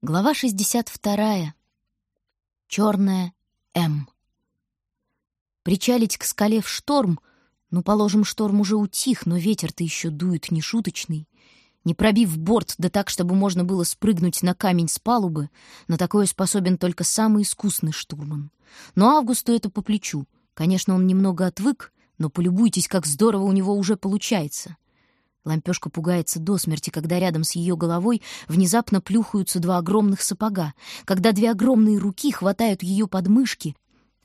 Глава 62. Черная М. Причалить к скале в шторм, ну, положим, шторм уже утих, но ветер-то еще дует нешуточный. Не пробив борт, да так, чтобы можно было спрыгнуть на камень с палубы, на такое способен только самый искусный штурман. Но Августу это по плечу. Конечно, он немного отвык, но полюбуйтесь, как здорово у него уже получается — Лампёшка пугается до смерти, когда рядом с ее головой внезапно плюхаются два огромных сапога, когда две огромные руки хватают ее подмышки,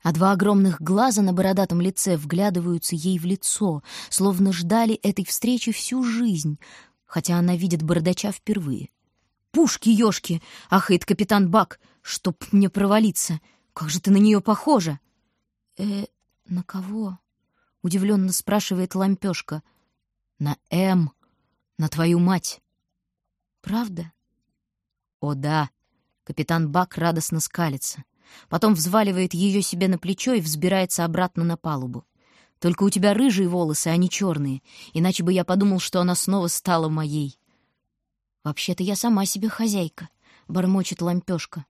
а два огромных глаза на бородатом лице вглядываются ей в лицо, словно ждали этой встречи всю жизнь, хотя она видит бородача впервые. «Пушки-ёшки!» — ахает капитан Бак. «Чтоб мне провалиться! Как же ты на нее похожа!» «Э, на кого?» — удивленно спрашивает Лампёшка — на М, на твою мать. Правда? О, да. Капитан Бак радостно скалится. Потом взваливает ее себе на плечо и взбирается обратно на палубу. Только у тебя рыжие волосы, а не черные, иначе бы я подумал, что она снова стала моей. Вообще-то я сама себе хозяйка, бормочет лампешка.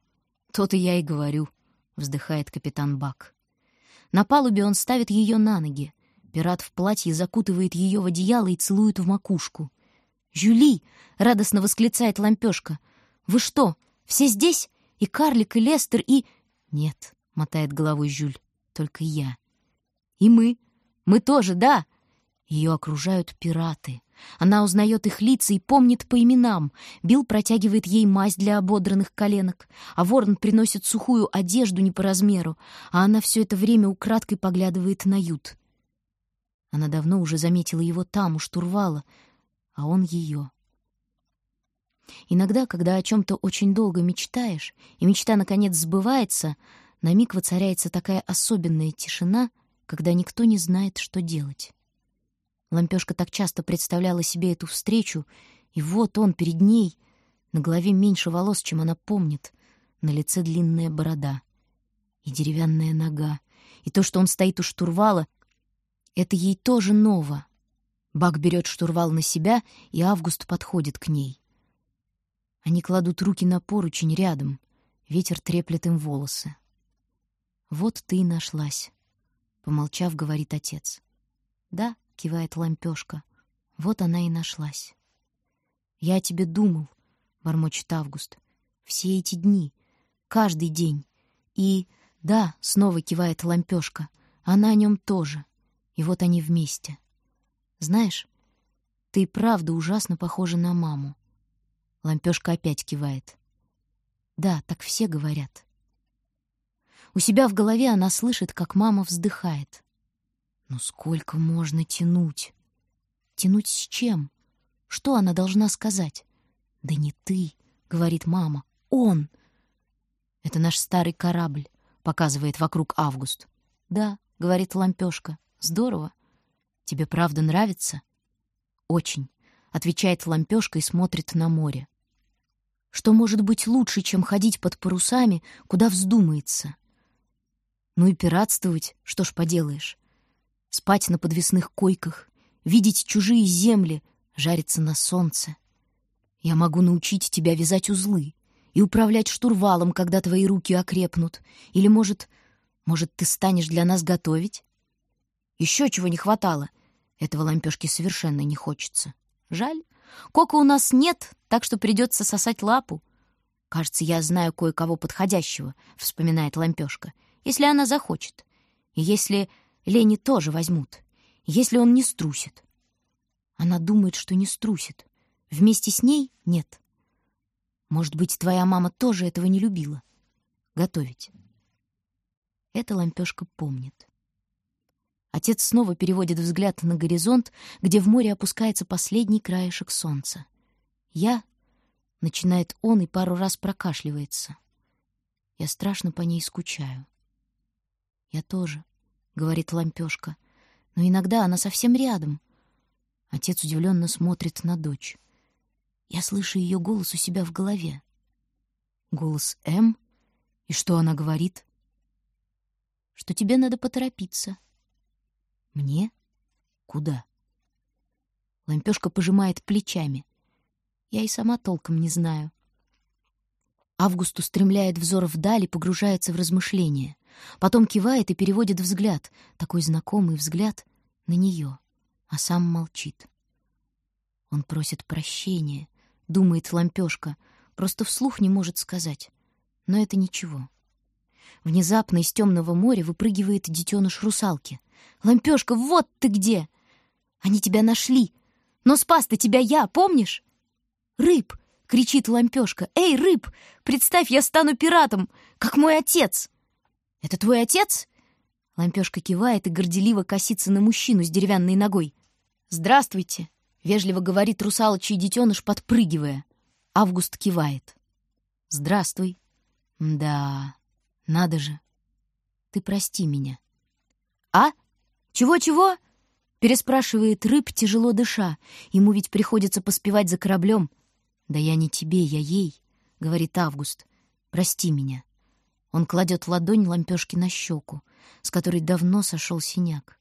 То-то я и говорю, вздыхает капитан Бак. На палубе он ставит ее на ноги, Пират в платье закутывает ее в одеяло и целует в макушку. «Жюли!» — радостно восклицает лампешка. «Вы что, все здесь? И Карлик, и Лестер, и...» «Нет», — мотает головой Жюль, — «только я». «И мы. Мы тоже, да?» Ее окружают пираты. Она узнает их лица и помнит по именам. Билл протягивает ей мазь для ободранных коленок, а ворон приносит сухую одежду не по размеру, а она все это время украдкой поглядывает на ют. Она давно уже заметила его там, у штурвала, а он ее. Иногда, когда о чем-то очень долго мечтаешь, и мечта, наконец, сбывается, на миг воцаряется такая особенная тишина, когда никто не знает, что делать. Лампешка так часто представляла себе эту встречу, и вот он перед ней, на голове меньше волос, чем она помнит, на лице длинная борода и деревянная нога, и то, что он стоит у штурвала, это ей тоже ново. Бак берет штурвал на себя, и Август подходит к ней. Они кладут руки на поручень рядом. Ветер треплет им волосы. «Вот ты и нашлась», — помолчав, говорит отец. «Да», — кивает лампёшка, — «вот она и нашлась». «Я о тебе думал», — бормочет Август, — «все эти дни, каждый день. И, да», — снова кивает лампёшка, — «она о нем тоже». И вот они вместе. Знаешь, ты и правда ужасно похожа на маму. Лампёшка опять кивает. Да, так все говорят. У себя в голове она слышит, как мама вздыхает. Ну сколько можно тянуть? Тянуть с чем? Что она должна сказать? Да не ты, говорит мама, он. Это наш старый корабль, показывает вокруг Август. Да, говорит Лампёшка. Здорово. Тебе правда нравится? Очень, отвечает лампёшка и смотрит на море. Что может быть лучше, чем ходить под парусами, куда вздумается? Ну и пиратствовать, что ж поделаешь. Спать на подвесных койках, видеть чужие земли, жариться на солнце. Я могу научить тебя вязать узлы и управлять штурвалом, когда твои руки окрепнут. Или, может, может, ты станешь для нас готовить? Еще чего не хватало. Этого лампешки совершенно не хочется. Жаль. Кока у нас нет, так что придется сосать лапу. Кажется, я знаю кое-кого подходящего, вспоминает лампешка, если она захочет. И если Лени тоже возьмут. Если он не струсит. Она думает, что не струсит. Вместе с ней — нет. Может быть, твоя мама тоже этого не любила? Готовить. Это лампешка помнит. Отец снова переводит взгляд на горизонт, где в море опускается последний краешек солнца. «Я...» — начинает он и пару раз прокашливается. «Я страшно по ней скучаю». «Я тоже», — говорит лампёшка, — «но иногда она совсем рядом». Отец удивленно смотрит на дочь. Я слышу ее голос у себя в голове. Голос М? И что она говорит? Что тебе надо поторопиться. Мне? Куда? Лампёшка пожимает плечами. Я и сама толком не знаю. Август устремляет взор вдаль и погружается в размышления. Потом кивает и переводит взгляд, такой знакомый взгляд, на нее, а сам молчит. Он просит прощения, думает лампёшка, просто вслух не может сказать. Но это ничего. Внезапно из темного моря выпрыгивает детеныш русалки. «Лампёшка, вот ты где! Они тебя нашли! Но спас-то тебя я, помнишь?» «Рыб!» — кричит лампёшка. «Эй, рыб! Представь, я стану пиратом, как мой отец!» «Это твой отец?» Лампёшка кивает и горделиво косится на мужчину с деревянной ногой. «Здравствуйте!» — вежливо говорит русалочий детеныш, подпрыгивая. Август кивает. «Здравствуй!» «Да, надо же! Ты прости меня!» «А? Чего-чего?» — переспрашивает рыб, тяжело дыша. Ему ведь приходится поспевать за кораблем. «Да я не тебе, я ей», — говорит Август. «Прости меня». Он кладет ладонь лампёшки на щеку, с которой давно сошел синяк.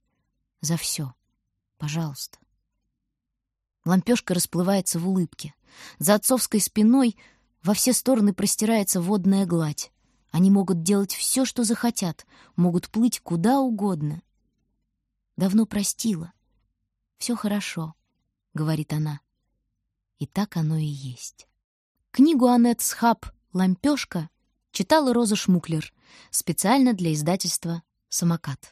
За все. Пожалуйста. Лампёшка расплывается в улыбке. За отцовской спиной во все стороны простирается водная гладь. Они могут делать все, что захотят, могут плыть куда угодно. Давно простила. Все хорошо, говорит она. И так оно и есть. Книгу Аннет Схаб «Лампёшка» читала Роза Шмуклер специально для издательства «Самокат».